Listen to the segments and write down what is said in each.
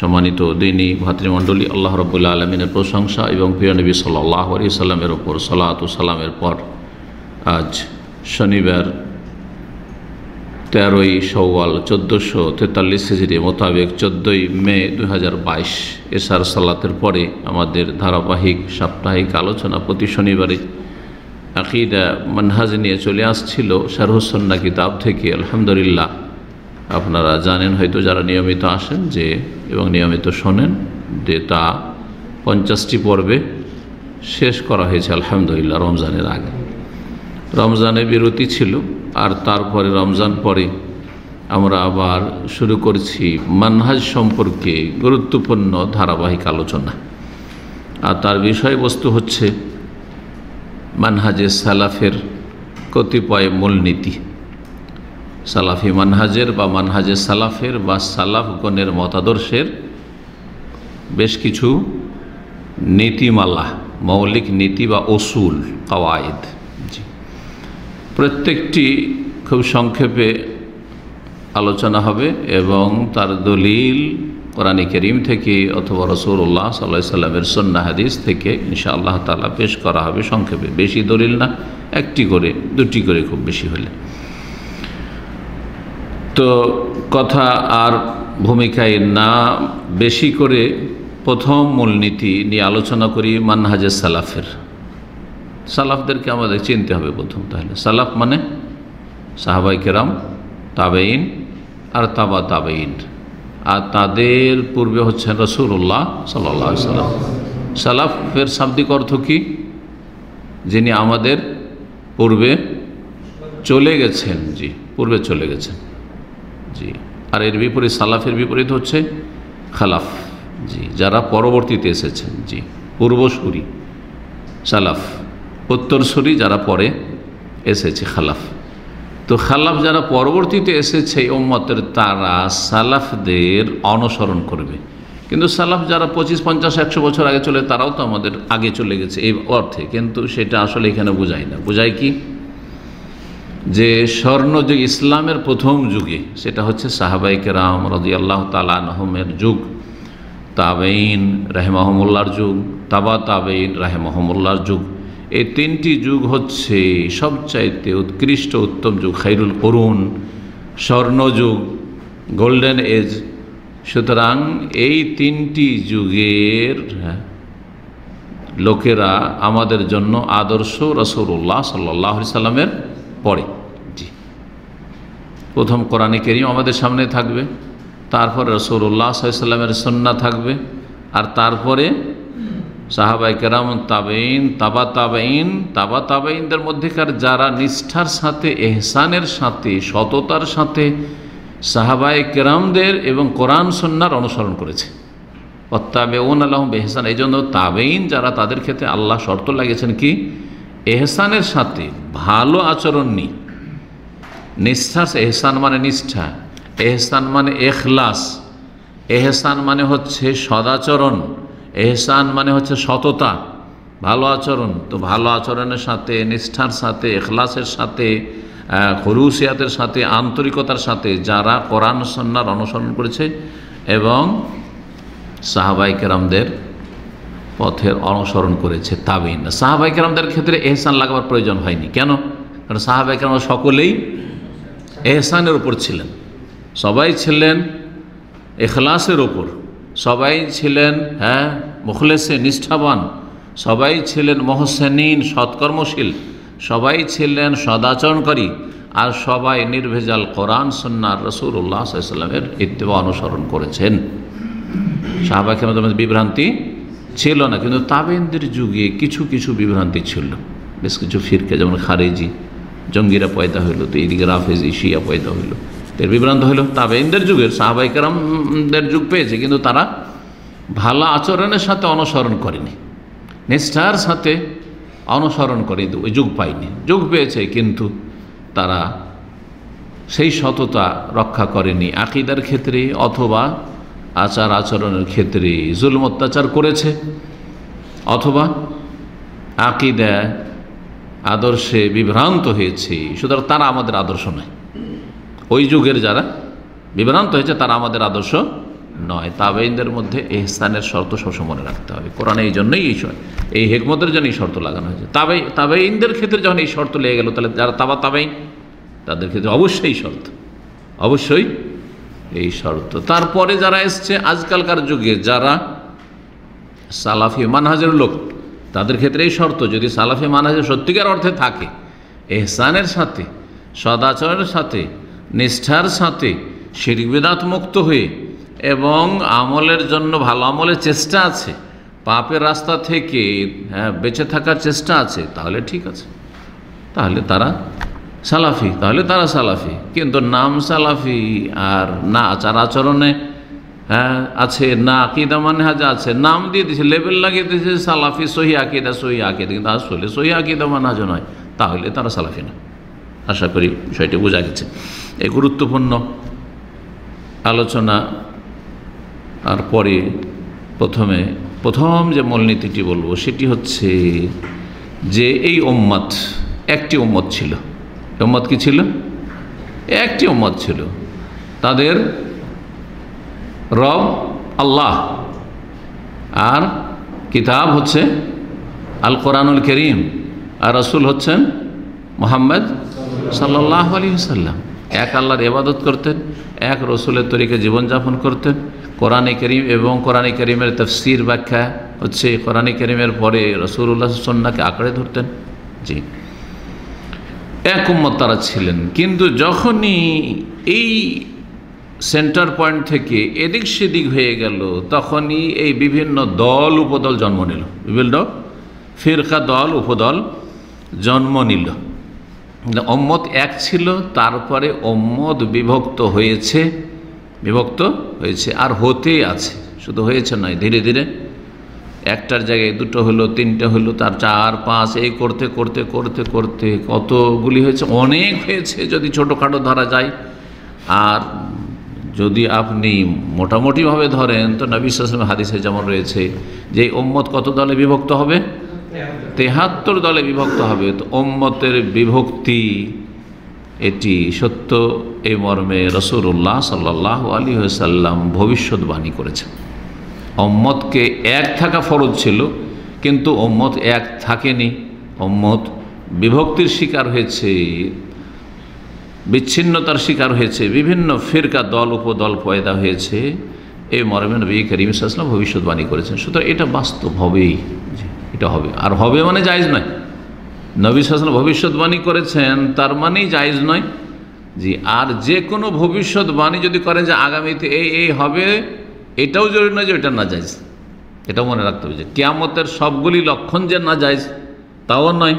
সম্মানিত দিনী ভাতৃমণ্ডলী, আল্লাহ রব্বুল্লা আলমিনের প্রশংসা এবং প্রিয় নবী সাল্লাহ আলি সাল্লামের ওপর সালাত সালামের পর আজ শনিবার তেরোই সওয়াল চোদ্দোশো তেতাল্লিশ হিজড়ি মোতাবেক চোদ্দোই মে দু হাজার বাইশ এসার সালাতের পরে আমাদের ধারাবাহিক সাপ্তাহিক আলোচনা প্রতি শনিবারে আকিদা, মানহাজ নিয়ে চলে আসছিল শারহুসন্না কিতাব থেকে, আলহামদুলিল্লাহ। আপনারা জানেন, হয়তো যারা নিয়মিত আসেন যে, এবং নিয়মিত শোনেন যে তা পঞ্চাশটি পর্বে শেষ করা হয়েছে আলহামদুলিল্লাহ রমজানের আগে। রমজানে বিরতি ছিল, আর তারপরে রমজান পরে আমরা আবার শুরু করছি মানহাজ সম্পর্কে গুরুত্বপূর্ণ ধারাবাহিক আলোচনা। আর তার বিষয়বস্তু হচ্ছে মানহাজে সালাফের কতিপয় মূলনীতি। সালাফি মানহাজের বা মানহাজে সালাফের বা সালাফগণের মতাদর্শের বেশ কিছু নীতিমালা মৌলিক নীতি বা অসুল কাওয়ায়দ। জি। প্রত্যেকটি খুব সংক্ষেপে আলোচনা হবে এবং তার দলিল কোরআন করিম থেকে অথবা রসুল্লাহ সাল্লাহ সাল্লামের সন্না হাদিস থেকে ইনশা আল্লাহ তালা পেশ করা হবে সংক্ষেপে। বেশি দলিল না একটি করে দুটি করে খুব বেশি হলে। তো কথা আর ভূমিকায় না বেশি করে প্রথম মূলনীতি নিয়ে আলোচনা করি মানহাজের সালাফের। সালাফদেরকে আমাদের চিনতে হবে প্রথম তাহলে। সালাফ মানে সাহাবাই কেরাম তাবেইন আর তাবা তাবেইন আর তাদের পূর্বে হচ্ছেন রসুল্লাহ সাল্লাহ সাল্লাম সালাফের শাব্দিক অর্থ কী? যিনি আমাদের পূর্বে চলে গেছেন, জি, পূর্বে চলে গেছেন। জি। আর এর বিপরীত সালাফের বিপরীত হচ্ছে খালাফ। জি, যারা পরবর্তীতে এসেছেন, জি, পূর্বসূরি সালাফ। উত্তরসূরি যারা পরে এসেছে, খালাফ। তো খালাফ যারা পরবর্তীতে এসেছে ওম্মতের তারা সালাফদের অনুসরণ করবে। কিন্তু সালাফ যারা পঁচিশ, পঞ্চাশ, একশো বছর আগে চলে, তারাও তো আমাদের আগে চলে গেছে এই অর্থে। কিন্তু সেটা আসলে এখানে বোঝায় না। বোঝায় কি? যে স্বর্ণযুগ ইসলামের প্রথম যুগে, সেটা হচ্ছে সাহাবাই কেরাম রদি আল্লাহ তালাহমের যুগ তাবেইন রাহেমাহমুল্লার যুগ, তাবা তাবেইন রাহেমাহমুল্লার যুগ। এই তিনটি যুগ হচ্ছে সবচাইতে উৎকৃষ্ট, উত্তম যুগ, খাইরুল করুন স্বর্ণযুগ গোল্ডেন এজ। সুতরাং এই তিনটি যুগের লোকেরা আমাদের জন্য আদর্শ রসুল্লাহ সাল্লাহ সাল্লামের পড়ে প্রথম কোরআনে কেরিম আমাদের সামনে থাকবে, তারপরে রসুল্লাহ সাল্লামের সন্না থাকবে, আর তারপরে সাহাবাই কেরাম তাবেইন তাবা তাবেইন তাবা তাবেইনদের মধ্যেকার যারা নিষ্ঠার সাথে, এহসানের সাথে, সততার সাথে সাহাবাই কেরামদের এবং কোরআন সন্ন্যার অনুসরণ করেছে। অত্তাবেউন আল্লাহ বেহসান এই জন্য তাবেইন যারা তাদের ক্ষেত্রে আল্লাহ শর্ত লাগিয়েছেন কি? এহসানের সাথে ভালো আচরণ নি নিষ্ঠাস এহসান মানে নিষ্ঠা, এহসান মানে এখলাস, এহসান মানে হচ্ছে সদাচরণ, এহসান মানে হচ্ছে সততা, ভালো আচরণ। তো ভালো আচরণের সাথে, নিষ্ঠার সাথে, এখলাসের সাথে খরুসিয়াতের সাথে, আন্তরিকতার সাথে যারা কোরআন সন্ন্যার অনুসরণ করেছে এবং সাহাবাই কেরামদের পথের অনুসরণ করেছে, তাবেইন। সাহাবাই কেরামদের ক্ষেত্রে এহসান লাগাবার প্রয়োজন হয়নি। কেন? কারণ সাহাবাই কেরাম সকলেই এহসানের ওপর ছিলেন। সবাই ছিলেন এখলাসের ওপর সবাই ছিলেন হ্যাঁ মুখলেসে নিষ্ঠাবান। সবাই ছিলেন মহসেনিন, সৎকর্মশীল। সবাই ছিলেন সদাচরণকারী। আর সবাই নির্ভেজাল কোরআন সন্ন্যার রসুল্লাহ সাল্লামের ইত্তেবা অনুসরণ করেছেন। সাহাবাকে মধ্যে বিভ্রান্তি ছিল না, কিন্তু তাবেনদের যুগে কিছু কিছু বিভ্রান্তি ছিল। বেশ কিছু ফিরকে, যেমন খারেজি জঙ্গিরা পয়দা হইল, তো এইদিকে রাফেজি, শিয়া পয়দা হইল। এর বিভ্রান্ত হইল তাবেইনদের যুগের সাহাবাইকারামদের যুগ পেয়েছে, কিন্তু তারা ভালো আচরণের সাথে অনুসরণ করেনি। নিষ্ঠার সাথে অনুসরণ করে ওই যুগ পায়নি। যুগ পেয়েছে, কিন্তু তারা সেই সততা রক্ষা করেনি। আকিদার ক্ষেত্রে অথবা আচার আচরণের ক্ষেত্রে, জুলম অত্যাচার করেছে, অথবা আকিদা আদর্শে বিভ্রান্ত হয়েছে, সুতরাং তারা আমাদের আদর্শ নয়। ওই যুগের যারা বিভ্রান্ত হয়েছে, তারা আমাদের আদর্শ নয়। তাবেইনদের মধ্যে এহসানের শর্ত সবসময় মনে রাখতে হবে। কোরআনে এই জন্যই এই এই হেকমতের জন্য এই শর্ত লাগানো হয়েছে। তাবে তাবেইনদের ক্ষেত্রে যখন এই শর্ত লেগে গেল, তাহলে যারা তাবা তাবেইন তাদের ক্ষেত্রে অবশ্যই শর্ত, অবশ্যই এই শর্ত। তারপরে যারা এসছে, আজকালকার যুগে যারা সালাফি মানহাজের লোক তাদের ক্ষেত্রে এই শর্ত, যদি সালাফি মানহাজের সত্যিকার অর্থে থাকে, এহসানের সাথে সদাচরের সাথে, নিষ্ঠার সাথে শিরবিদাত মুক্ত হয়ে এবং আমলের জন্য ভালো আমলের চেষ্টা আছে, পাপের রাস্তা থেকে হ্যাঁ বেঁচে থাকার চেষ্টা আছে, তাহলে ঠিক আছে। তাহলে তারা সালাফি, তাহলে তারা সালাফি। কিন্তু নাম সালাফি আর না আচার আচরণে হ্যাঁ আছে না, আকিদা মানে হাজ আছে, নাম দিয়ে দিয়েছে লেবেল লাগিয়ে দিয়েছে সালাফি সহি আকিদা সহি আকিদা, কিন্তু আসলে সহি আকিদা মানহাজ নয়, তাহলে তারা সালাফি না। আশা করি বিষয়টি বোঝা গেছে। এই গুরুত্বপূর্ণ আলোচনা আর পরে প্রথমে প্রথম যে মূলনীতিটি বলব, সেটি হচ্ছে যে এই ওম্মত একটি ওম্মত ছিল। ওম্মত কি ছিল? একটি ওম্মত ছিল। তাদের রব আল্লাহ। আর কিতাব হচ্ছে আল কোরআনুল করিম। আর রসুল হচ্ছেন মোহাম্মদ সাল্লাহ আলী সাল্লাম এক আল্লাহর এবাদত করতেন, এক রসুলের তরিকে জীবনযাপন করতেন। কোরআনে করিম এবং কোরআনে করিমের তফসির ব্যাখ্যা হচ্ছে, কোরআনে করিমের পরে রসুল্লাহ সন্নাকে আঁকড়ে ধরতেন। জি। এক উম্মত তারা ছিলেন। কিন্তু যখনই এই সেন্টার পয়েন্ট থেকে এদিক সেদিক হয়ে গেল, তখনই এই বিভিন্ন দল উপদল জন্ম নিল। বিভিন্ন ফিরকা দল, উপদল জন্ম নিল। ওম্মত এক ছিল, তারপরে ওম্মত বিভক্ত হয়েছে বিভক্ত হয়েছে, আর হতে আছে। শুধু হয়েছে নয়, ধীরে ধীরে। একটার জায়গায় দুটো হলো, তিনটে হলো, তার চার, পাঁচ, এই করতে করতে করতে করতে কতগুলি হয়েছে? অনেক হয়েছে যদি ছোটোখাটো ধরা যায়। আর যদি আপনি মোটামুটিভাবে ধরেন, তো নবী সালাম হাদিসে যেমন রয়েছে যে ওম্মত কত দলে বিভক্ত হবে? তেহাত্তর দলে বিভক্ত হবে। তো ওম্মতের বিভক্তি এটি সত্য। এই মর্মে রসুল্লাহ সাল্লাহ আলী সাল্লাম ভবিষ্যৎবাণী করেছেন। ওম্মতকে এক থাকা ফরজ ছিল, কিন্তু ওম্মত এক থাকেনি। ওম্মত বিভক্তির শিকার হয়েছে। বিচ্ছিন্নতার শিকার হয়েছে, বিভিন্ন ফিরকা দল, উপদল পয়দা হয়েছে। এই মরমে নবী করিম ইসলাম ভবিষ্যৎবাণী করেছেন। সুতরাং এটা বাস্তব হবেই। এটা হবে। আর হবে মানে জায়জ নয়। নবী সাসলাম ভবিষ্যৎবাণী করেছেন, তার মানেই জায়জ নয়। জি, আর যে কোনো ভবিষ্যৎবাণী যদি করেন যে আগামীতে এই এই হবে, এটাও জরুরি নয় যে ওইটা না যাইজ এটাও মনে রাখতে হবে যে কেয়ামতের সবগুলি লক্ষণ যে না যাইজ তাও নয়।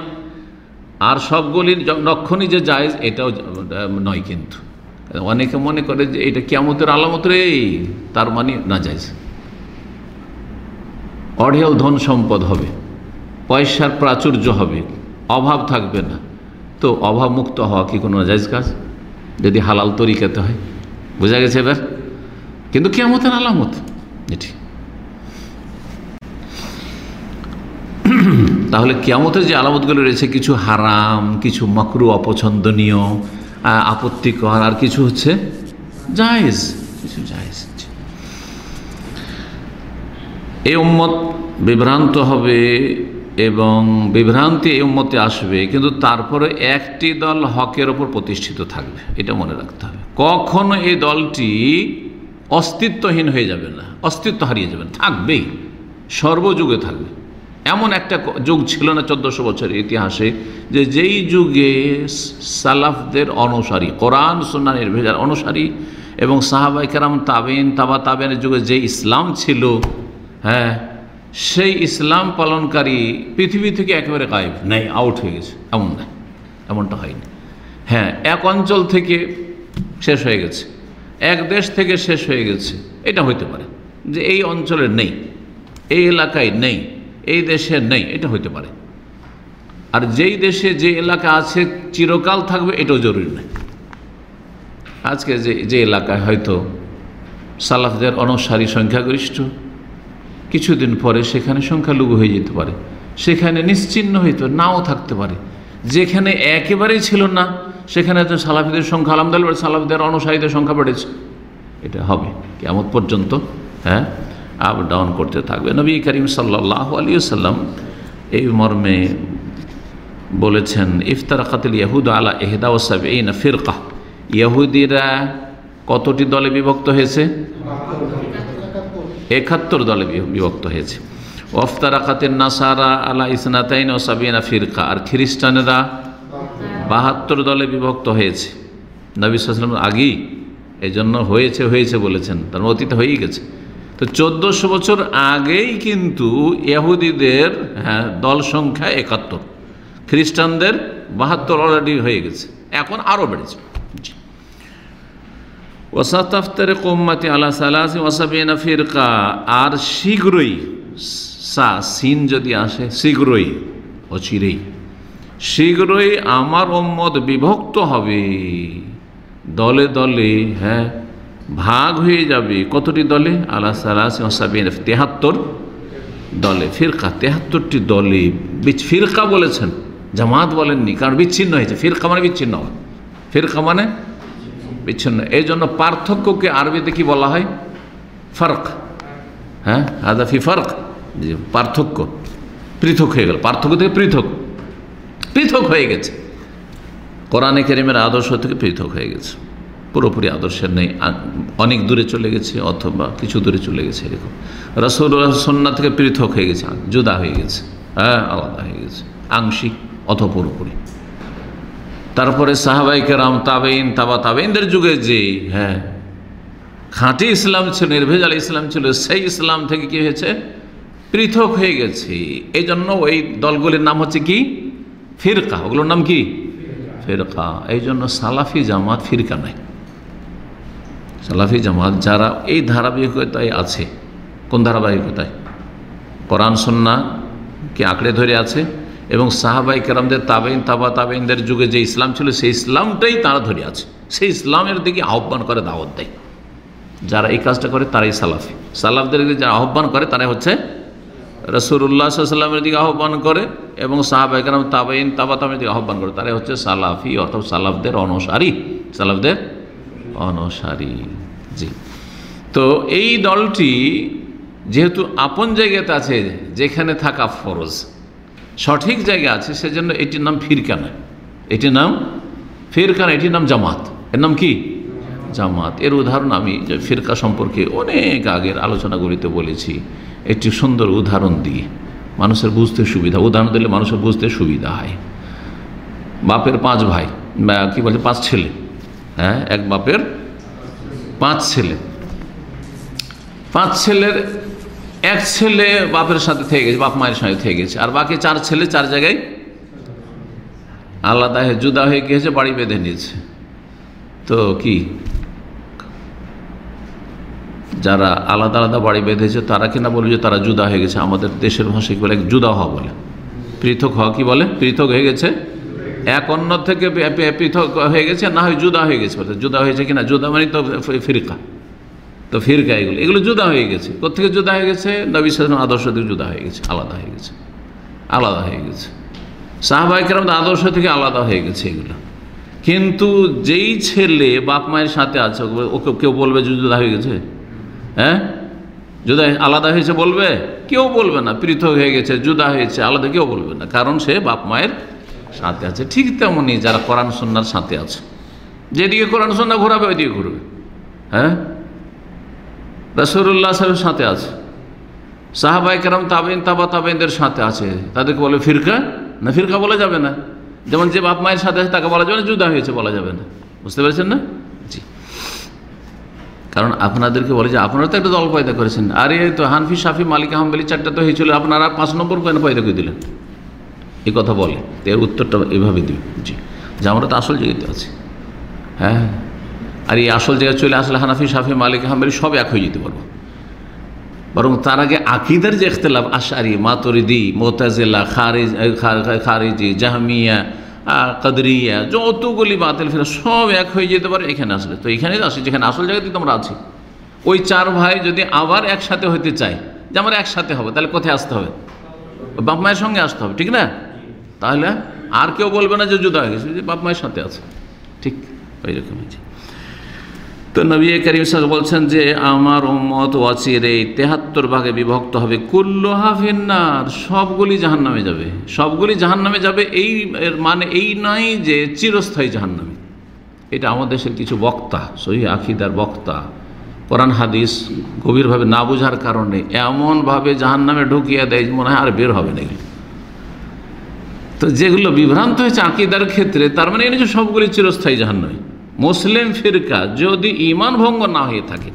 আর সবগুলি লক্ষণই যে যায়জ এটাও নয় কিন্তু। অনেকে মনে করে যে এটা কেয়ামতের আলামত রে, তার মানে না যাইজ অঢেল ধন সম্পদ হবে, পয়সার প্রাচুর্য হবে, অভাব থাকবে না। তো অভাব মুক্ত হওয়া কি কোনো নাজাইজ কাজ? যদি হালাল তরিকাতে হয়, বোঝা গেছে এবার? কিন্তু কেমতের আলামত, এটি। তাহলে কেয়ামতের যে আলামতগুলো রয়েছে, কিছু হারাম, কিছু মকরু অপছন্দনীয় আপত্তিকর, আর কিছু হচ্ছে জায়েজ, কিছু জায়েজ এই উম্মত বিভ্রান্ত হবে এবং বিভ্রান্তি এই উম্মতে আসবে, কিন্তু তারপরে একটি দল হকের ওপর প্রতিষ্ঠিত থাকবে, এটা মনে রাখতে হবে। কখনো এই দলটি অস্তিত্বহীন হয়ে যাবে না, অস্তিত্ব হারিয়ে যাবে থাকবেই, সর্বযুগে থাকবে। এমন একটা যুগ ছিল না চোদ্দশো বছরের ইতিহাসে যে যেই যুগে সালাফদের অনুসারী, কোরআন সুন্নানের ভেজার অনুসারী এবং সাহাবাই কেরাম তাবেন তাবা তাবেনের যুগে যে ইসলাম ছিল হ্যাঁ সেই ইসলাম পালনকারী পৃথিবী থেকে একেবারে গায়েব, নেই আউট হয়ে গেছে, এমন নয় এমনটা হয়নি। হ্যাঁ এক অঞ্চল থেকে শেষ হয়ে গেছে, এক দেশ থেকে শেষ হয়ে গেছে, এটা হইতে পারে যে এই অঞ্চলে নেই, এই এলাকায় নেই। এই দেশে নেই, এটা হইতে পারে। আর যেই দেশে যে এলাকা আছে, চিরকাল থাকবে, এটাও জরুরি নয়। আজকে যে যে এলাকায় হয়তো সালাফদের অনসারী সংখ্যাগরিষ্ঠ, কিছুদিন পরে সেখানে সংখ্যালঘু হয়ে যেতে পারে। সেখানে নিশ্চিন্ন হইতে, নাও থাকতে পারে। যেখানে একেবারেই ছিল না, সেখানে তো সালাফিদের সংখ্যা, আলহামদুলিল্লাহ, সালাফদের অনুসারীদের সংখ্যা বেড়েছে। এটা হবে কেমন পর্যন্ত হ্যাঁ? আপ ডাউন করতে থাকবে। নবী করিম সাল্লাহ আলী সাল্লাম এই মর্মে বলেছেন ইফতার কাতিল ইয়াহুদ আলা এহদা ওসাব এই না ফিরকা। ইয়াহুদিরা কতটি দলে বিভক্ত হয়েছে? একাত্তর দলে বিভক্ত হয়েছে। ওফতারাকাতের নাসারা আলা ইসনাতাইন ও সাবিনা ফিরকা। আর খ্রিস্টানেরা বাহাত্তর দলে বিভক্ত হয়েছে। নবী সাল্লাম আগেই এই জন্য হয়েছে হয়েছে বলেছেন। তার মানে অতীত হয়েই গেছে। তো চোদ্দোশো বছর আগেই কিন্তু ইহুদিদের হ্যাঁ দল সংখ্যা একাত্তর। খ্রিস্টানদের বাহাত্তর অলরেডি হয়ে গেছে। এখন আরও বেড়েছে। ওসাতাফতারে কোম্মাতি আলা সালাসি ওয়াসাবিনা ফিরকা। আর শীঘ্রই সা, সিন যদি আসে, শীঘ্রই, অচিরেই। শীঘ্রই আমার ওম্মত বিভক্ত হবে। দলে দলে হ্যাঁ ভাগ হয়ে যাবে কতটি দলে? আলা সালাসি ওয়াসাবিনা তেহাত্তর দলে। ফিরকা, তেহাত্তরটি দলে ফিরকা বলেছেন। জামাত বলেননি, কারণ বিচ্ছিন্ন হয়েছে। ফিরকা মানে বিচ্ছিন্ন ফিরকা মানে বিচ্ছিন্ন। এই জন্য পার্থক্যকে আরবিতে কি বলা হয়? ফারক। হ্যাঁ হাদাফি ফারক। যে পার্থক্য পৃথক হয়ে গেল। পার্থক্য থেকে পৃথক। পৃথক হয়ে গেছে। কোরআনে কেরিমের আদর্শ থেকে পৃথক হয়ে গেছে। পুরোপুরি আদর্শের নেই। অনেক দূরে চলে গেছে অথবা কিছু দূরে চলে গেছে এরকম। রসুল সন্না থেকে পৃথক হয়ে গেছে, জুদা হয়ে গেছে হ্যাঁ আলাদা হয়ে গেছে, আংশিক অথ পুরোপুরি। তারপরে সাহাবাই কেরাম তাবেইন তাবা তাবেইনদের যুগে যে হ্যাঁ খাঁটি ইসলাম ছিল নির্ভেজাল ইসলাম ছিল, সেই ইসলাম থেকে কি হয়েছে? পৃথক হয়ে গেছে। এই জন্য ওই দলগুলির নাম হচ্ছে কি? ফিরকা। ওগুলোর নাম কি? ফিরকা। এই জন্য সালাফি জামাত ফিরকা নাই। সালাফি জামাত যারা এই ধারাবাহিকতায় আছে, কোন ধারাবাহিকতায়? কোরআন সন্নাকে আঁকড়ে ধরে আছে? এবং সাহাবাই কেরামদের তাবেইন তাবা তাবেইনদের যুগে যে ইসলাম ছিল, সেই ইসলামটাই তারা ধরে আছে। সেই ইসলামের দিকে আহ্বান করে দাওয়াত দেয়। যারা এই কাজটা করে, তারাই সালাফি। সালাফদের যারা আহ্বান করে, তারাই হচ্ছে রসুল্লাহ সাল্লামের দিকে আহ্বান করে এবং সাহাবাই কেরাম তাবেইন তাবা তাবেইনের দিকে আহ্বান করে। তারাই হচ্ছে সালাফি অর্থাৎ সালাফদের অনুসারী, সালাফদের অনুসারী জি। তো এই দলটি যেহেতু আপন জায়গাতে আছে, যেখানে থাকা ফরজ, সঠিক জায়গা আছে, সেজন্য এটির নাম ফিরকানা। এটির নাম ফিরকানা, এটির নাম জামাত। এর নাম কি? জামাত। এর উদাহরণ আমি ফিরকা সম্পর্কে অনেক আগের আলোচনাগুলিতে বলেছি। একটি সুন্দর উদাহরণ দিয়ে মানুষের বুঝতে সুবিধা। উদাহরণ দিলে মানুষের বুঝতে সুবিধা হয়। বাপের পাঁচ ভাই কি বলে, পাঁচ ছেলে। হ্যাঁ এক বাপের পাঁচ ছেলে। পাঁচ ছেলের, এক ছেলে বাপের সাথে থেকে গেছে, বাপ মায়ের সাথে থেকে গেছে। আর বাকি চার ছেলে চার জায়গায় আলাদা হয়ে, জুদা হয়ে গিয়েছে, বাড়ি বেঁধে নিয়েছে। তো কি? যারা আলাদা আলাদা বাড়ি বেঁধেছে, তারা কিনা বলে যে তারা জুদা হয়ে গেছে। আমাদের দেশের ভাষায় বলে? জুদা হওয়া বলে। পৃথক হওয়া কি বলে? পৃথক হয়ে গেছে এক অন্য থেকে পৃথক হয়ে গেছে, না হয় জুদা হয়ে গেছে অর্থাৎ জুদা হয়েছে কিনা? জুদা মানে তো ফিরকা। তো ফিরকা এগুলো। এগুলো জুদা হয়ে গেছে। কোথেকে জুদা হয়ে গেছে? নবী সালাম আদর্শ থেকে জুদা হয়ে গেছে, আলাদা হয়ে গেছে। আলাদা হয়ে গেছে। সাহাবাহিকেরাম আদর্শ থেকে আলাদা হয়ে গেছে এগুলো। কিন্তু যেই ছেলে বাপ মায়ের সাথে আছে, ওকে কেউ বলবে যে জুদা হয়ে গেছে? হ্যাঁ? জুদা আলাদা হয়েছে বলবে? কেউ বলবে না। পৃথক হয়ে গেছে, জুদা হয়েছে, আলাদা কেউ বলবে না। কারণ সে বাপ মায়ের সাথে আছে। ঠিক তেমনই যারা কোরআন সন্ন্যার সাথে আছে। যেদিকে কোরআন, সন্না ঘোরাবে, ওইদিকে ঘুরবে। হ্যাঁ? রসুল্লাহ সাহেবের সাথে আছে। সাহাবাই কেরাম তাবেন তাবা তাবেনদের সাথে আছে। তাদেরকে বলে ফিরকা? না, ফিরকা বলা যাবে না। যেমন যে বাপ মায়ের সাথে আছে, তাকে বলা যাবে না জুদা হয়েছে বলা যাবে না। বুঝতে পেরেছেন না? জি। কারণ আপনাদেরকে বলে যে আপনারা তো একটা দল পয়দা করেছেন। আর তো হানফি, সাফি, মালিক আহম্বেলি চারটা তো হয়েছিল, আপনারা পাঁচ নম্বর কেন পয়দা করে দিলেন? এই কথা বলে। এর উত্তরটা এভাবে দিই। জি। যে আমরা তো আসল জায়গাতে আছি। হ্যাঁ? আর এই আসল জায়গায় চলে আসলে হানাফি সাফি মালিক আহম্বেলি সব এক হয়ে যেতে পারব। বরং তার আগে আকিদার যে ইখতলাফ আশারি মাতরিদি মোতাজিল্লা খারিজ খারিজি, জাহামিয়া কাদরিয়া, যতগুলি বাতিল ফেরা সব এক হয়ে যেতে পারে এখানে আসলে। তো এখানে আসি, যেখানে আসল জায়গাতে তোমরা আছি। ওই চার ভাই যদি আবার একসাথে হতে চায়, যে আমার একসাথে হবে, তাহলে কোথায় আসতে হবে? বাপ মায়ের সঙ্গে আসতে হবে, ঠিক না? তাহলে আর কেউ বলবে না যে জুদা হয়ে গেছে, যে বাপ মায়ের সাথে আছে। ঠিক ওই রকম হয়েছে তো নবী করিম বলছেন যে, আমার উম্মত এই তেহাত্তর ভাগে বিভক্ত হবে। কুল্লু হাফিন্নার, সবগুলি জাহান নামে যাবে। সবগুলি জাহান নামে যাবে এই, এর মানে এই নয় যে চিরস্থায়ী জাহান নামে এটা আমাদের দেশের কিছু বক্তা, সহি আখিদার বক্তা, কোরআন, হাদিস গভীরভাবে না বোঝার কারণে এমনভাবে জাহান নামে ঢুকিয়ে দেয় মনে হয় আর বের হবে না তো যেগুলো বিভ্রান্ত হয়েছে আকিদার ক্ষেত্রে, তার মানে যে সবগুলি চিরস্থায়ী জাহান নয়। মুসলিম ফিরকা যদি ইমান ভঙ্গ না হয়ে থাকে,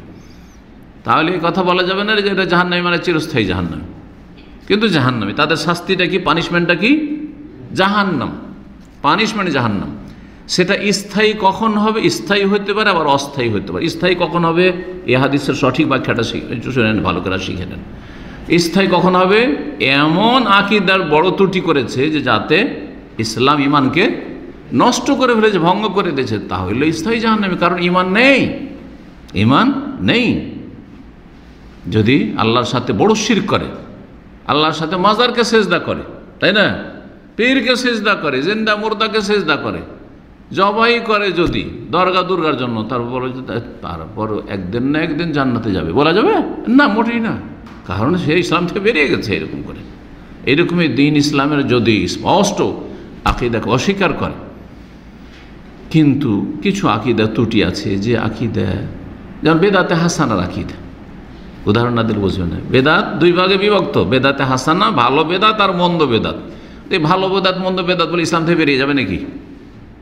তাহলে এই কথা বলা যাবে না যে এটা জাহান্নামী মানে চিরস্থায়ী জাহান্নামী। কিন্তু জাহান্নামী, তাদের শাস্তিটা কি, পানিশমেন্টটা কি? জাহান্নাম। পানিশমেন্ট জাহান্নাম। সেটা স্থায়ী কখন হবে? স্থায়ী হতে পারে, আবার অস্থায়ী হতে পারে। স্থায়ী কখন হবে? এ হাদিসের সঠিক ব্যাখ্যাটা শুনেন ভালো করে শিখে নেন। স্থায়ী কখন হবে? এমন আকিদার বড় ত্রুটি করেছে যে যাতে ইসলাম ইমানকে নষ্ট করে ফেলেছে, ভঙ্গ করে দিয়েছে তাহলে স্থায়ী জাহান্নামী, কারণ ইমান নেই। ইমান নেই। যদি আল্লাহর সাথে বড় শির করে, আল্লাহর সাথে মাজারকে সেজদা করে, তাই না? পীরকে সেজদা করে, জেন্দা মুর্দাকে সেজদা করে, জবাই করে যদি, দরগা দুর্গার জন্য, তারপর তারপর একদিন না একদিন জান্নাতে যাবে। বলা যাবে? না, মোটেই না। কারণ সে ইসলাম থেকে বেরিয়ে গেছে এরকম করে। এরকমই দিন ইসলামের যদি স্পষ্ট আকিদাকে অস্বীকার করে। কিন্তু কিছু আকিদা ত্রুটি আছে যে আকিদা, যেমন বেদাতে হাসানার আকিদা। উদাহরণ না দিলে বুঝবে না। বেদাত দুই ভাগে বিভক্ত। বেদাতে হাসানা, ভালো বেদাত আর মন্দ বেদাত। এই ভালো বেদাত, মন্দ বেদাত বলে ইসলাম থেকে বেরিয়ে যাবে নাকি?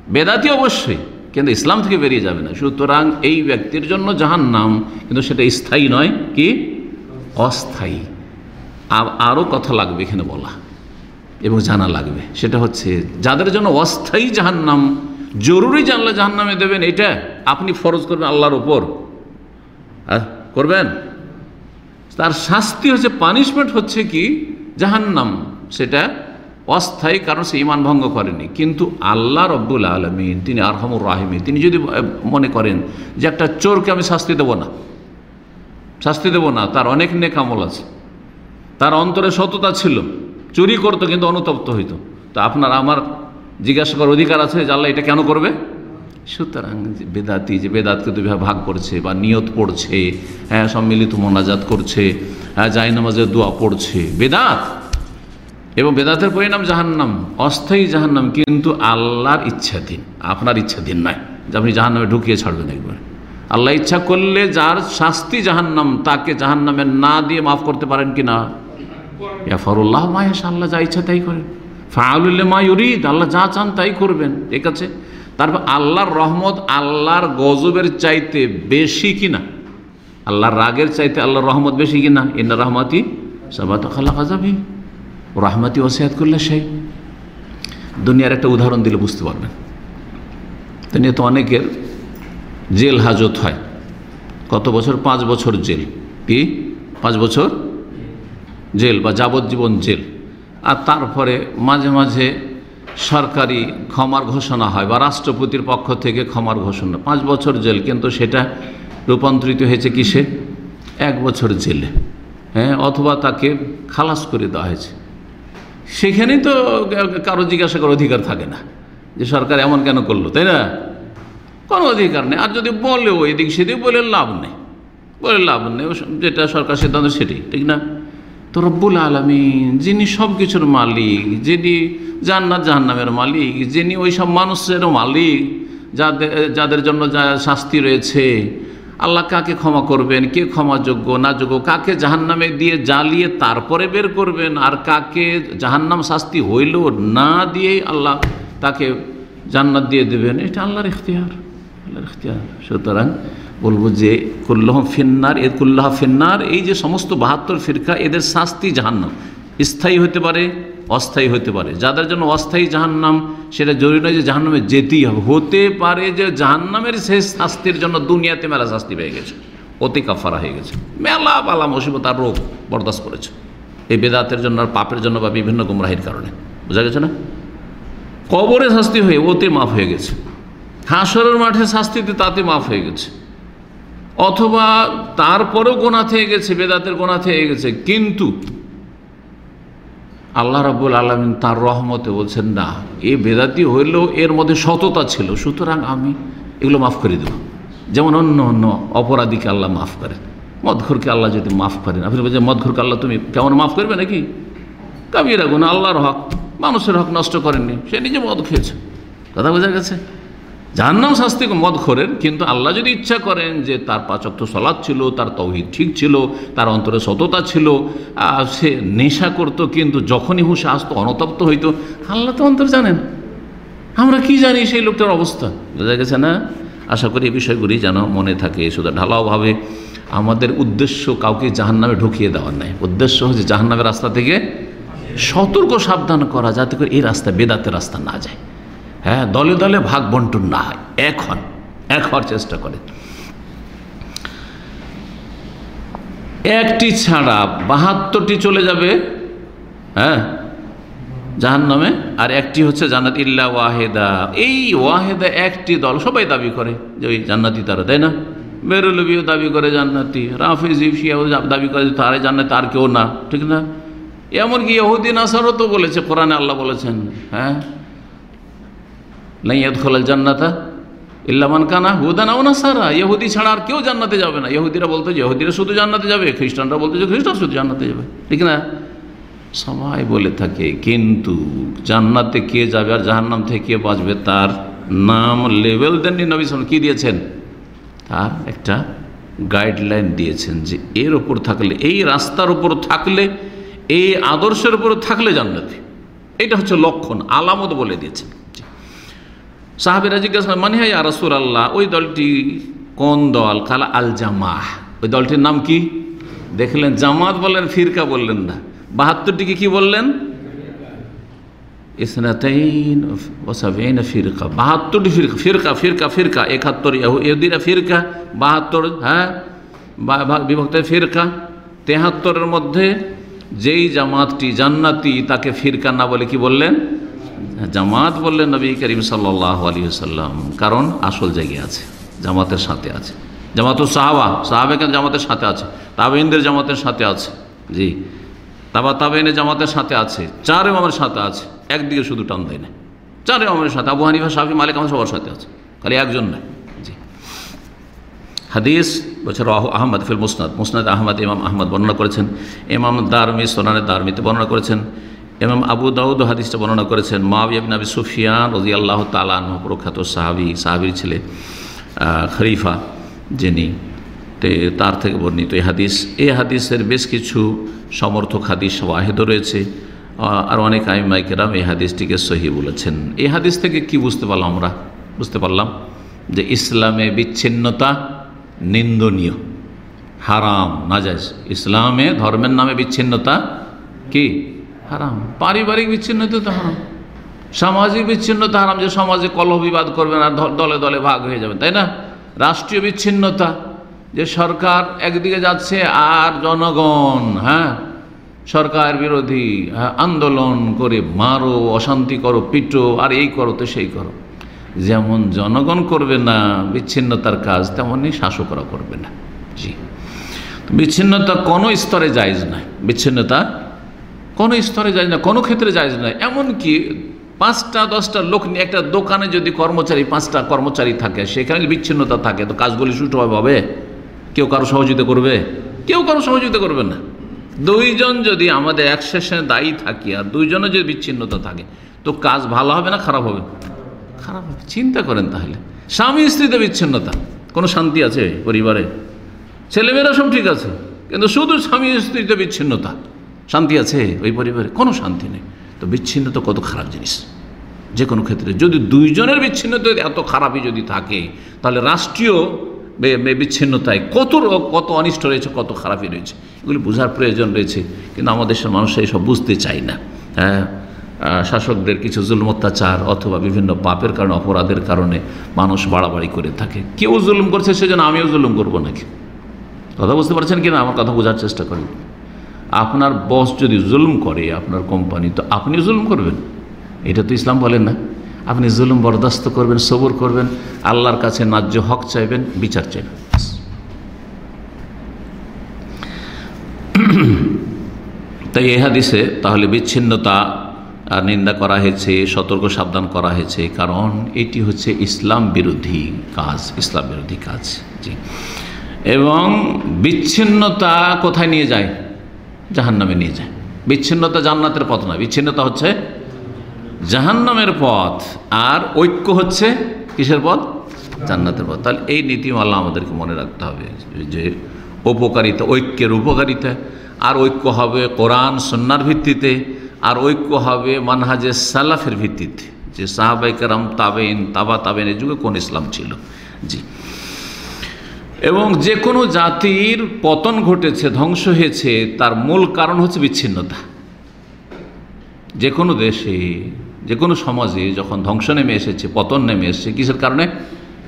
বেদাতি অবশ্যই, কিন্তু ইসলাম থেকে বেরিয়ে যাবে না। সুতরাং এই ব্যক্তির জন্য জাহান নাম কিন্তু সেটা স্থায়ী নয়। কি? অস্থায়ী। আরও কথা লাগবে এখানে বলা। এবং জানা লাগবে। সেটা হচ্ছে, যাদের জন্য অস্থায়ী জাহান্নাম, জরুরি জানলে জাহান্নামে দেবেন, এটা আপনি ফরজ করবেন আল্লাহর ওপর করবেন? তার শাস্তি হচ্ছে পানিশমেন্ট হচ্ছে কি? জাহান্নাম। সেটা অস্থায়ী, কারণ সে ইমান ভঙ্গ করেনি। কিন্তু আল্লাহ রব্বুল আলমিন, তিনি আরহামুর রাহিমি তিনি যদি মনে করেন যে একটা চোরকে আমি শাস্তি দেবো না শাস্তি দেব না, তার অনেক নেকামল আছে। তার অন্তরে সততা ছিল, চুরি করতো কিন্তু অনুতপ্ত হইতো। তো আপনার আমার জিজ্ঞাসা করার অধিকার আছে যে আল্লাহ এটা কেন করবে? সুতরাং যে বেদাতি, যে বেদাতকে দুইভাবে ভাগ করছে, বা নিয়ত পড়ছে হ্যাঁ সম্মিলিত মোনাজাত করছে হ্যাঁ জাইনামাজের দোয়া পড়ছে। বেদাত! এবং বেদাতের পরিণাম জাহান্নাম, অস্থায়ী জাহান্নাম কিন্তু আল্লাহর ইচ্ছাধীন, আপনার ইচ্ছাধীন নয় যে আপনি জাহান্নামে ঢুকিয়ে ছাড়বেন একবার। আল্লাহ ইচ্ছা করলে যার শাস্তি জাহান্নাম, তাকে জাহান্নামে না দিয়ে মাফ করতে পারেন কি না ইয়াফরুল্লাহ মাহেশ আল্লাহ যা ইচ্ছা তাই করেন। ফাউল্লে মা ইউরিদ, আল্লাহ যা চান তাই করবেন। ঠিক আছে? তারপর আল্লাহর রহমত আল্লাহর গজবের চাইতে বেশি কিনা? আল্লাহর রাগের চাইতে আল্লাহর রহমত বেশি কিনা? ইন্না রহমাতি সাবাত খালা খাজাবি রহমাতি ওসিয়াত করলে সেই দুনিয়ার একটা উদাহরণ দিলে বুঝতে পারবেন। তো তো অনেকের জেল হাজত হয়। কত বছর? পাঁচ বছর জেল। কি? পাঁচ বছর? জেল বা যাবজ্জীবন জেল। আর তারপরে মাঝে মাঝে সরকারি ক্ষমার ঘোষণা হয় বা রাষ্ট্রপতির পক্ষ থেকে ক্ষমার ঘোষণা। পাঁচ বছর জেল, কিন্তু সেটা রূপান্তরিত হয়েছে কিসে? এক বছর জেলে। হ্যাঁ অথবা তাকে খালাস করে দেওয়া হয়েছে। সেখানেই তো কারও জিজ্ঞাসা করার অধিকার থাকে না। যে সরকার এমন কেন করল, তাই না? কোনো অধিকার নেই। আর যদি বলেও এদিক সেদিক বলে লাভ নেই। বলে লাভ নেই। যেটা সরকার সিদ্ধান্ত সেটাই ঠিক না? তো রব্বুল আলমিন, যিনি সব কিছুর মালিক, যিনি জান্নাত জাহান্নামের মালিক, যিনি ওই সব মানুষেরও মালিক, যাদের যাদের জন্য যা শাস্তি রয়েছে, আল্লাহ কাকে ক্ষমা করবেন, কে ক্ষমাযোগ্য না যোগ্য কাকে জাহান্নামে দিয়ে জ্বালিয়ে তারপরে বের করবেন, আর কাকে জাহান্নাম শাস্তি হইল না দিয়েই আল্লাহ তাকে জান্নাত দিয়ে দেবেন, এটা আল্লাহর ইখতিয়ার। সুতরাং বলব যে কুল্লাহ ফিন্নার এ কুল্লাহ ফিন্নার, এই যে সমস্ত বাহাত্তর ফিরকা, এদের শাস্তি জাহান্নাম। স্থায়ী হতে পারে, অস্থায়ী হতে পারে। যাদের জন্য অস্থায়ী জাহান্নাম, সেটা জরুরি নয় যে জাহান্নামে যেতেই হবে। হতে পারে যে জাহান্নামের শেষ শাস্তির জন্য দুনিয়াতে মেলা শাস্তি পেয়ে গেছে। অতি কাফারা হয়ে গেছে। মেলা পালা মুসিবত আর রোগ বরদাস্ত করেছে। এই বেদাতের জন্য আর পাপের জন্য বা বিভিন্ন গুমরাহির কারণে। বোঝা গেছে না? কবরে শাস্তি হয়ে, ওতে মাফ হয়ে গেছে। হাসরের মাঠে শাস্তিতে তাতে মাফ হয়ে গেছে। অথবা তারপরেও গোনা থেকে গেছে, বেদাতের গোনা থেকে গেছে, কিন্তু আল্লাহ রাবুল আলমিন তার রহমতে বলছেন, না, এ বেদাতি হইলেও এর মধ্যে সততা ছিল, সুতরাং আমি এগুলো মাফ করে দেব যেমন অন্য অন্য অপরাধীকে আল্লাহ মাফ করেন। মদঘরকে আল্লাহ যদি মাফ করেন, আপনি বলছেন মদঘরকে আল্লাহ তুমি কেমন মাফ করবে নাকি? কামিয়ে রাখুন আল্লাহর হক, মানুষের হক নষ্ট করেননি, সে নিজে মদ খেয়েছে। কথা বোঝা গেছে? জাহান্নাম শাস্তি মদ খোরেন, কিন্তু আল্লাহ যদি ইচ্ছা করেন যে তার পাচক্য সলাদ ছিল, তার তৌহিদ ঠিক ছিল, তার অন্তরে সততা ছিল সে নেশা করতো, কিন্তু যখনই হুঁশে আসতো, অনতপ্ত হইতো, আল্লাহ তো অন্তর জানেন। আমরা কি জানি সেই লোকটার অবস্থা? বোঝা গেছে না? আশা করি এই বিষয়গুলি যেন মনে থাকে শুধু ঢালাওভাবে আমাদের উদ্দেশ্য কাউকে জাহান্নামে ঢুকিয়ে দেওয়ার নাই। উদ্দেশ্য হচ্ছে জাহান্নামের রাস্তা থেকে সতর্ক সাবধান করা, যাতে করে এই রাস্তা বেদাতের রাস্তা না যায়। হ্যাঁ দলে দলে ভাগ বন্টন না হয়, এক হন, এক হওয়ার চেষ্টা করে। একটি ছাড়া বাহাত্তরটি চলে যাবে হ্যাঁ জাহান নামে আর একটি হচ্ছে জান্নাত, ইল্লা ওয়াহেদা। এই ওয়াহেদা একটি দল সবাই দাবি করে যে ওই জান্নাতি তারা, তাই না? বেরুলবিও দাবি করে জান্নাতি, রাফিজ ইফিয়াও দাবি করে যে তারে জান্নাত, আর কেউ না, ঠিক না? এমনকি ইহুদ্দিন আসারও তো বলেছে, কোরআনে আল্লাহ বলেছেন হ্যাঁ? লাইয়াদ খোলাল জান্নাতা ইল্লামান কানা হুদানা ও নাসারা। ইহুদি ছাড়া আর কেউ জান্নাতে যাবে না। ইহুদিরা বলতো যে, ইহুদিরা শুধু জান্নাতে যাবে, খ্রিস্টানরা বলতো যে, খ্রিস্টান শুধু জান্নাতে যাবে। ঠিক না? সবাই বলে থাকে, কিন্তু জান্নাতে কে যাবে আর জাহান্নাম থেকে কে বাঁচবে? তার নাম লেভেল দেননি নবী কি দিয়েছেন? তার একটা গাইডলাইন দিয়েছেন যে, এর ওপর থাকলে, এই রাস্তার উপর থাকলে, এই আদর্শের উপর থাকলে জান্নাতি। এটা হচ্ছে লক্ষণ, আলামত বলে দিয়েছেন। সাহাবিরা জিজ্ঞাসা করেন, মানে হয় রসুল আল্লাহ ওই দলটি কোন দল? কালা আল জামাহ ওই দলটির নাম কি? দেখলেন জামাত বললেন ফিরকা বললেন না। বাহাত্তরটিকে কি বললেন? ইসনাতাইন ওসাবিন ফিরকা। বাহাত্তরটি ফিরকা ফিরকা ফিরকা ফিরকা একাত্তর ইহুদিরা ফিরকা বাহাত্তর হ্যাঁ? বিভক্ত ফিরকা। তেহাত্তরের মধ্যে যেই জামাতটি জান্নাতি তাকে ফিরকা না বলে কি বললেন? জামাত বললেন নবী করিম সাল্লাহ আলী সাল্লাম কারণ আসল জায়গায় আছে, জামাতের সাথে আছে। জামাতুল সাহাবা, সাহাবে কেন জামাতের সাথে আছে? তাবেইনদের জামাতের সাথে আছে। জি। তাবা তাবেইনের জামাতের সাথে আছে, চার ইমামের সাথে আছে, একদিকে শুধু টান দেয় না। চার ইমামের সাথে, আবু হানিফা, শাফি, মালিক, আমার সবার সাথে আছে, খালি একজন নয় জি। হাদিস বছর আহমদ ফিল মুসনাদ মুসনাদ আহমদ, ইমাম আহমদ বর্ণনা করেছেন। ইমাম দারমি সোনানের দারমিতে বর্ণনা করেছেন। ইমাম আবু দাউদ হাদিসটা বর্ণনা করেছেন মাবিয়াব নবী সুফিয়ান রজি আল্লাহ তালান প্রখ্যাত সাহাবি, সাহাবির ছেলে খরিফা যিনি তার থেকে বর্ণিত এই হাদিস। এই হাদিসের বেশ কিছু সমর্থক হাদিস ওয়াহেদও রয়েছে আর অনেক আইমাই কেরাম এই হাদিসটিকে সহি বলেছেন। এই হাদিস থেকে কি বুঝতে পারলাম আমরা? বুঝতে পারলাম যে ইসলামে বিচ্ছিন্নতা নিন্দনীয়, হারাম নাজাজ ইসলামে ধর্মের নামে বিচ্ছিন্নতা কি? হারাম। পারিবারিক বিচ্ছিন্নতা তো হারাম। সামাজিক বিচ্ছিন্নতা হারাম যে সমাজে কলহ বিবাদ করবেন আর দলে দলে ভাগ হয়ে যাবেন তাই না? রাষ্ট্রীয় বিচ্ছিন্নতা যে সরকার একদিকে যাচ্ছে আর জনগণ হ্যাঁ? সরকার বিরোধী হ্যাঁ, আন্দোলন করে মারো অশান্তি করো পিটো আর এই করো তো সেই করো। যেমন জনগণ করবে না বিচ্ছিন্নতার কাজ তেমনই শাসকরা করবে না। জি। বিচ্ছিন্নতা কোনো স্তরে জায়জ নয়। বিচ্ছিন্নতা কোনো স্তরে যায় না, কোনো ক্ষেত্রে যায় না। এমনকি পাঁচটা, দশটা লোক নিয়ে একটা দোকানে যদি কর্মচারী, পাঁচটা কর্মচারী থাকে, সেখানে বিচ্ছিন্নতা থাকে, তো কাজগুলি সুষ্ঠুভাবে হবে? কেউ কারও সহযোগিতা করবে? কেউ কারও সহযোগিতা করবে না। দুইজন যদি আমাদের এক সেশনে দায়ী থাকি আর দুইজনে যদি বিচ্ছিন্নতা থাকে, তো কাজ ভালো হবে না খারাপ হবে? খারাপ হবে। চিন্তা করেন তাহলে। স্বামী, স্ত্রীতে বিচ্ছিন্নতা। কোনো শান্তি আছে পরিবারে? ছেলেমেয়েরা সব ঠিক আছে, কিন্তু শুধু স্বামী, স্ত্রীতে বিচ্ছিন্নতা। শান্তি আছে, ওই পরিবারে কোনো শান্তি নেই। তো বিচ্ছিন্নতা কত খারাপ জিনিস। যে কোনো ক্ষেত্রে। যদি দুইজনের বিচ্ছিন্নতা এত খারাপই যদি থাকে, তাহলে রাষ্ট্রীয় বিচ্ছিন্নতায় কত কত অনিষ্ট রয়েছে, কত খারাপই রয়েছে। এগুলি বোঝার প্রয়োজন রয়েছে। কিন্তু আমাদের দেশের মানুষ এইসব বুঝতে চায় না। হ্যাঁ? শাসকদের কিছু জুলম অত্যাচার অথবা বিভিন্ন পাপের কারণে, অপরাধের কারণে মানুষ বাড়াবাড়ি করে থাকে। কেউ জুলুম করছে, সেজন্য আমিও জুলুম করব নাকি? কথা বুঝতে পারছেন কিনা? আমার কথা বোঝার চেষ্টা করেন। আপনার বস যদি জুলুম করে আপনার কোম্পানি তো আপনি জুলুম করবেন। এটা তো ইসলাম বলেন না। আপনি জুলুম বরদাস্ত করবেন, সবর করবেন, আল্লাহর কাছে ন্যায্য হক চাইবেন, বিচার চাইবেন। তাই এ হাদিসে তাহলে বিচ্ছিন্নতা আর নিন্দা করা হয়েছে, সতর্ক সাবধান করা হয়েছে, কারণ এটি হচ্ছে ইসলাম বিরোধী কাজ, ইসলাম বিরোধী কাজ, জি। এবং বিচ্ছিন্নতা কোথায় নিয়ে যায়? জাহান্নামে নিয়ে যায়। বিচ্ছিন্নতা জান্নাতের পথ না বিচ্ছিন্নতা হচ্ছে জাহান্নামের পথ। আর ঐক্য হচ্ছে কিসের পথ? জান্নাতের পথ। তাহলে এই নীতিমালা আমাদেরকে মনে রাখতে হবে যে উপকারিতা, ঐক্যের উপকারিতা। আর ঐক্য হবে কোরআন সন্ন্যার ভিত্তিতে। আর ঐক্য হবে মানহাজে সালাফের ভিত্তিতে। যে সাহাবাইকারাম তাবেন তাবা তাবেনের যুগে কোন ইসলাম ছিল? জি। এবং যে কোনো জাতির পতন ঘটেছে, ধ্বংস হয়েছে, তার মূল কারণ হচ্ছে বিচ্ছিন্নতা। যে কোনো দেশে, যে কোনো সমাজে যখন ধ্বংস নেমে এসেছে, পতন নেমে এসেছে, কিসের কারণে?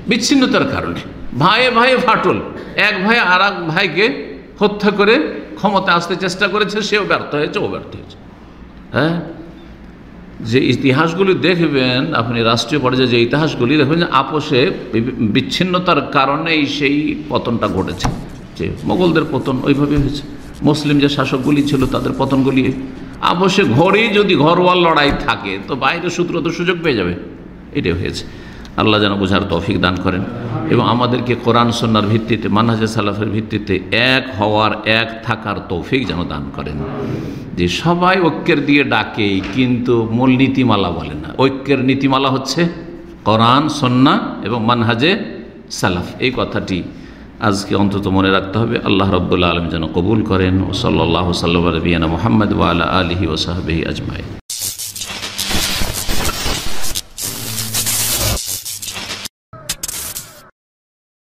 বিচ্ছিন্নতার কারণে। ভাইয়ে ভাইয়ে ফাটল। এক ভাই আর এক ভাইকে হত্যা করে ক্ষমতা আসতে চেষ্টা করেছে, সেও ব্যর্থ হয়েছে, ও ব্যর্থ হয়েছে। হ্যাঁ? যে ইতিহাসগুলি দেখবেন, আপনি রাষ্ট্রীয় পর্যায়ে যে ইতিহাসগুলি দেখবেন, যে আপোষে বিচ্ছিন্নতার কারণেই সেই পতনটা ঘটেছে। যে মোগলদের পতন ওইভাবে হয়েছে। মুসলিম যে শাসকগুলি ছিল, তাদের পতনগুলি আপোষে ঘরেই যদি ঘরওয়াল লড়াই থাকে, তো বাইরে সূত্র তো সুযোগ পেয়ে যাবে। এটাই হয়েছে। আল্লাহ যেন বোঝার তৌফিক দান করেন। এবং আমাদেরকে কোরআন সন্ন্যার ভিত্তিতে মানহাজে সালাফের ভিত্তিতে এক হওয়ার, এক থাকার তৌফিক যেন দান করেন। যে সবাই ঐক্যের দিয়ে ডাকে, কিন্তু মূল নীতিমালা বলে না। ঐক্যের নীতিমালা হচ্ছে কোরআন, সন্না এবং মানহাজে সালাফ। এই কথাটি আজকে অন্তত মনে রাখতে হবে। আল্লাহ রব্বুল্লা আলম যেন কবুল করেন। ও সাল্লাহ সাল্লাম রবিয়ানা মোহাম্মদ ওয়ালা আলহি ওসাহবি আজমাই